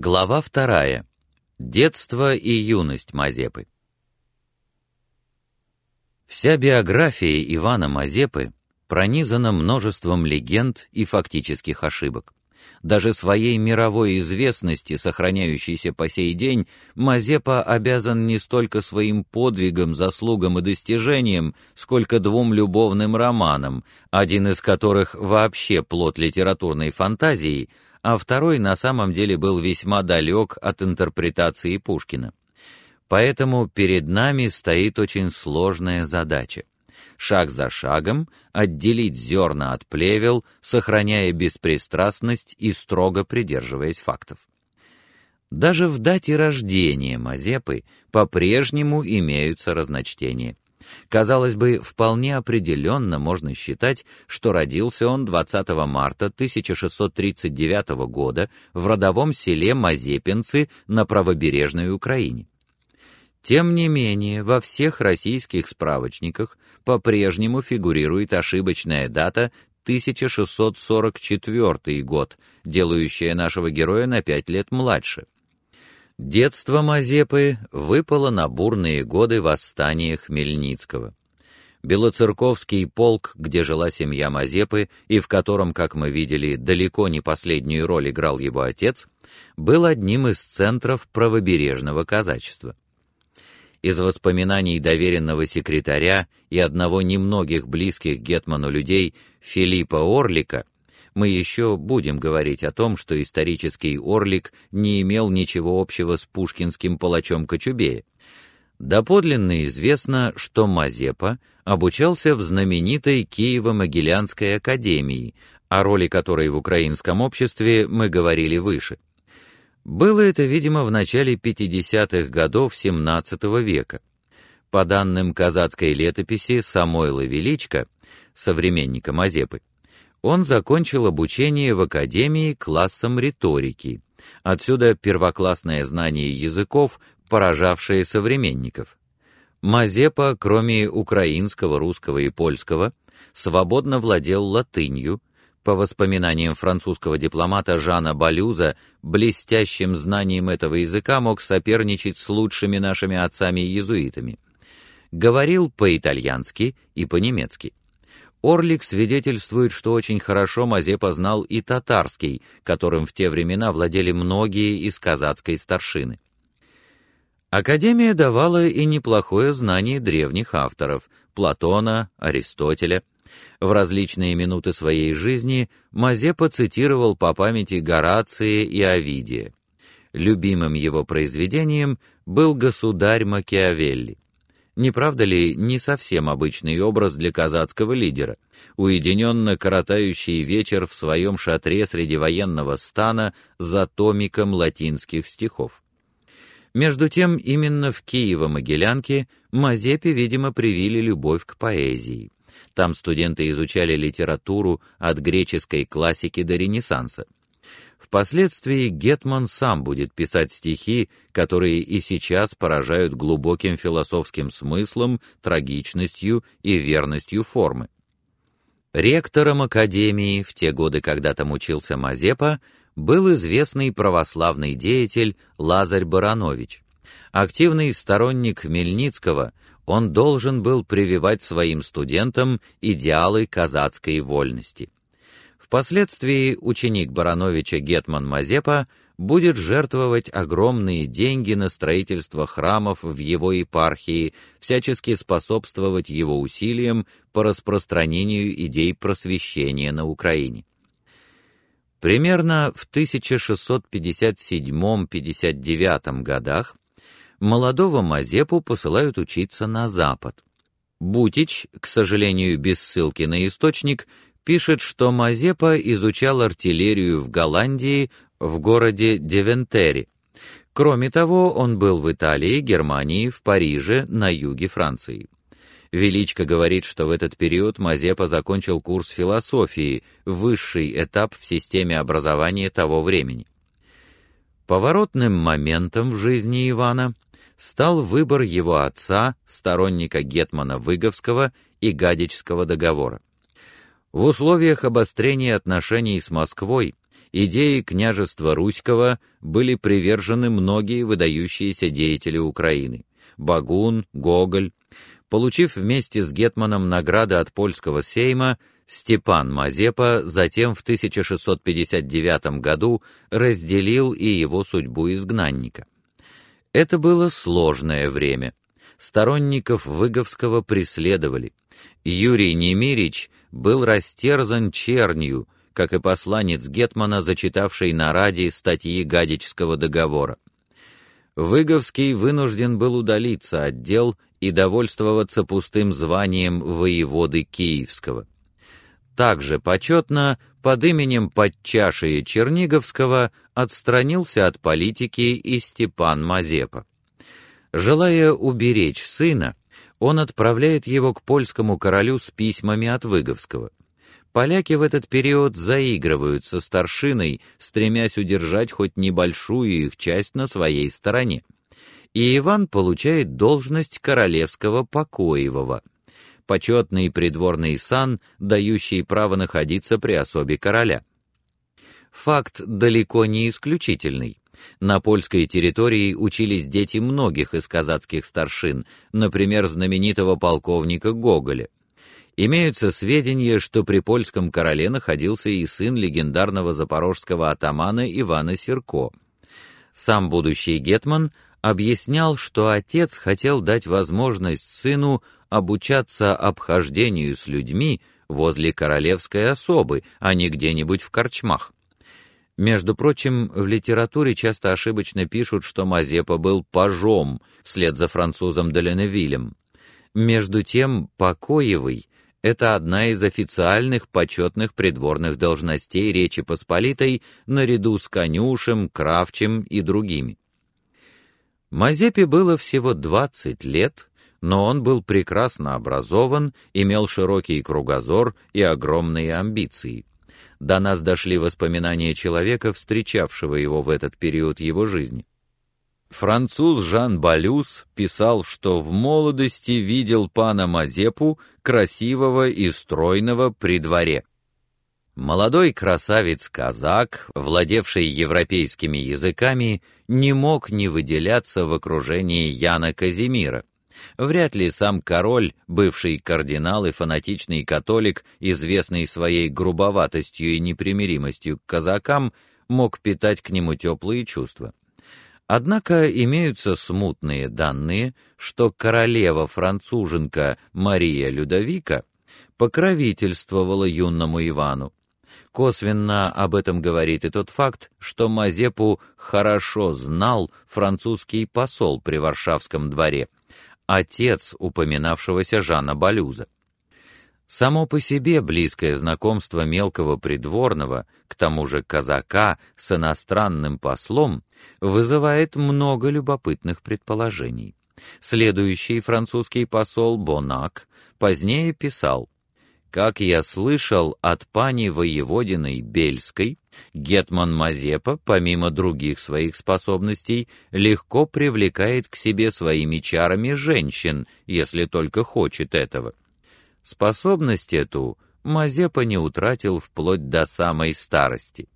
Глава вторая. Детство и юность Мазепы. Вся биография Ивана Мазепы пронизана множеством легенд и фактических ошибок. Даже своей мировой известности, сохраняющейся по сей день, Мазепа обязан не столько своим подвигам, заслугам и достижениям, сколько двум любовным романам, один из которых вообще плод литературной фантазии — а второй на самом деле был весьма далек от интерпретации Пушкина. Поэтому перед нами стоит очень сложная задача. Шаг за шагом отделить зерна от плевел, сохраняя беспристрастность и строго придерживаясь фактов. Даже в дате рождения Мазепы по-прежнему имеются разночтения. Казалось бы, вполне определенно можно считать, что родился он 20 марта 1639 года в родовом селе Мазепинцы на правобережной Украине. Тем не менее, во всех российских справочниках по-прежнему фигурирует ошибочная дата 1644 год, делающая нашего героя на пять лет младше. Детство Мазепы выпало на бурные годы восстания Хмельницкого. Белоцерковский полк, где жила семья Мазепы и в котором, как мы видели, далеко не последнюю роль играл его отец, был одним из центров правобережного казачества. Из воспоминаний доверенного секретаря и одного немногих близких гетману людей Филиппа Орлика мы еще будем говорить о том, что исторический Орлик не имел ничего общего с пушкинским палачом Кочубея. Доподлинно известно, что Мазепа обучался в знаменитой Киево-Могилянской академии, о роли которой в украинском обществе мы говорили выше. Было это, видимо, в начале 50-х годов XVII века. По данным казацкой летописи Самойла Величко, современника Мазепы, он закончил обучение в академии классом риторики. Отсюда первоклассное знание языков, поражавшее современников. Мазепа, кроме украинского, русского и польского, свободно владел латынью. По воспоминаниям французского дипломата Жана Балюза, блестящим знанием этого языка мог соперничать с лучшими нашими отцами-иезуитами. Говорил по-итальянски и по-немецки. Орлик свидетельствует, что очень хорошо Мазепа знал и татарский, которым в те времена владели многие из казацкой старшины. Академия давала и неплохое знание древних авторов Платона, Аристотеля. В различные минуты своей жизни Мазепа цитировал по памяти Горация и Овидия. Любимым его произведением был Государь Макиавелли. Не правда ли, не совсем обычный образ для казацкого лидера, уединенно коротающий вечер в своем шатре среди военного стана за томиком латинских стихов? Между тем, именно в Киево-Могилянке Мазепе, видимо, привили любовь к поэзии. Там студенты изучали литературу от греческой классики до Ренессанса. Впоследствии Гетман сам будет писать стихи, которые и сейчас поражают глубоким философским смыслом, трагичностью и верностью формы. Ректором академии в те годы, когда там учился Мазепа, был известный православный деятель Лазарь Баранович. Активный сторонник Хмельницкого, он должен был прививать своим студентам идеалы казацкой вольности. Впоследствии ученик Барановича Гетман Мазепа будет жертвовать огромные деньги на строительство храмов в его епархии, всячески способствовать его усилиям по распространению идей просвещения на Украине. Примерно в 1657-59 годах молодого Мазепу посылают учиться на запад. Бутич, к сожалению, без ссылки на источник, пишет, что Мазепа изучал артиллерию в Голландии в городе Девентери. Кроме того, он был в Италии, Германии, в Париже, на юге Франции. Величко говорит, что в этот период Мазепа закончил курс философии, высший этап в системе образования того времени. Поворотным моментом в жизни Ивана стал выбор его отца, сторонника гетмана Выговского и Гадичского договора. В условиях обострения отношений с Москвой идеи княжества Руського были привержены многие выдающиеся деятели Украины: Багун, Гоголь, получив вместе с гетманом награды от польского сейма, Степан Мазепа затем в 1659 году разделил и его судьбу изгнанника. Это было сложное время. Сторонников Выговского преследовали. Юрий Немирич был растерзан чернью, как и посланец гетмана, зачитавший на ради статьи Гадичского договора. Выговский вынужден был удалиться от дел и довольствоваться пустым званием воеводы Киевского. Также почетно под именем подчаши Черниговского отстранился от политики и Степан Мазепа. Желая уберечь сына, он отправляет его к польскому королю с письмами от Выговского. Поляки в этот период заигрывают со старшиной, стремясь удержать хоть небольшую их часть на своей стороне и Иван получает должность королевского покоевого, почетный придворный сан, дающий право находиться при особе короля. Факт далеко не исключительный. На польской территории учились дети многих из казацких старшин, например, знаменитого полковника Гоголя. Имеются сведения, что при польском короле находился и сын легендарного запорожского атамана Ивана Серко. Сам будущий гетман объяснял, что отец хотел дать возможность сыну обучаться обхождению с людьми возле королевской особы, а не где-нибудь в корчмах. Между прочим, в литературе часто ошибочно пишут, что Мазепа был пажом вслед за французом Деленевилем. Между тем, покоевый это одна из официальных почетных придворных должностей Речи Посполитой наряду с конюшем, кравчим и другими. Мазепе было всего 20 лет, но он был прекрасно образован, имел широкий кругозор и огромные амбиции. До нас дошли воспоминания человека, встречавшего его в этот период его жизни. Француз Жан Балюс писал, что в молодости видел пана Мазепу, красивого и стройного при дворе. Молодой красавец-казак, владевший европейскими языками, не мог не выделяться в окружении Яна Казимира. Вряд ли сам король, бывший кардинал и фанатичный католик, известный своей грубоватостью и непримиримостью к казакам, мог питать к нему теплые чувства. Однако имеются смутные данные, что королева-француженка Мария Людовика покровительствовала юному Ивану, Косвенно об этом говорит и тот факт, что Мазепу хорошо знал французский посол при Варшавском дворе, отец упоминавшегося Жана Балюза. Само по себе близкое знакомство мелкого придворного, к тому же казака, с иностранным послом, вызывает много любопытных предположений. Следующий французский посол Бонак позднее писал: как я слышал от пани воеводиной Бельской, гетман Мазепа, помимо других своих способностей, легко привлекает к себе своими чарами женщин, если только хочет этого. Способность эту Мазепа не утратил вплоть до самой старости.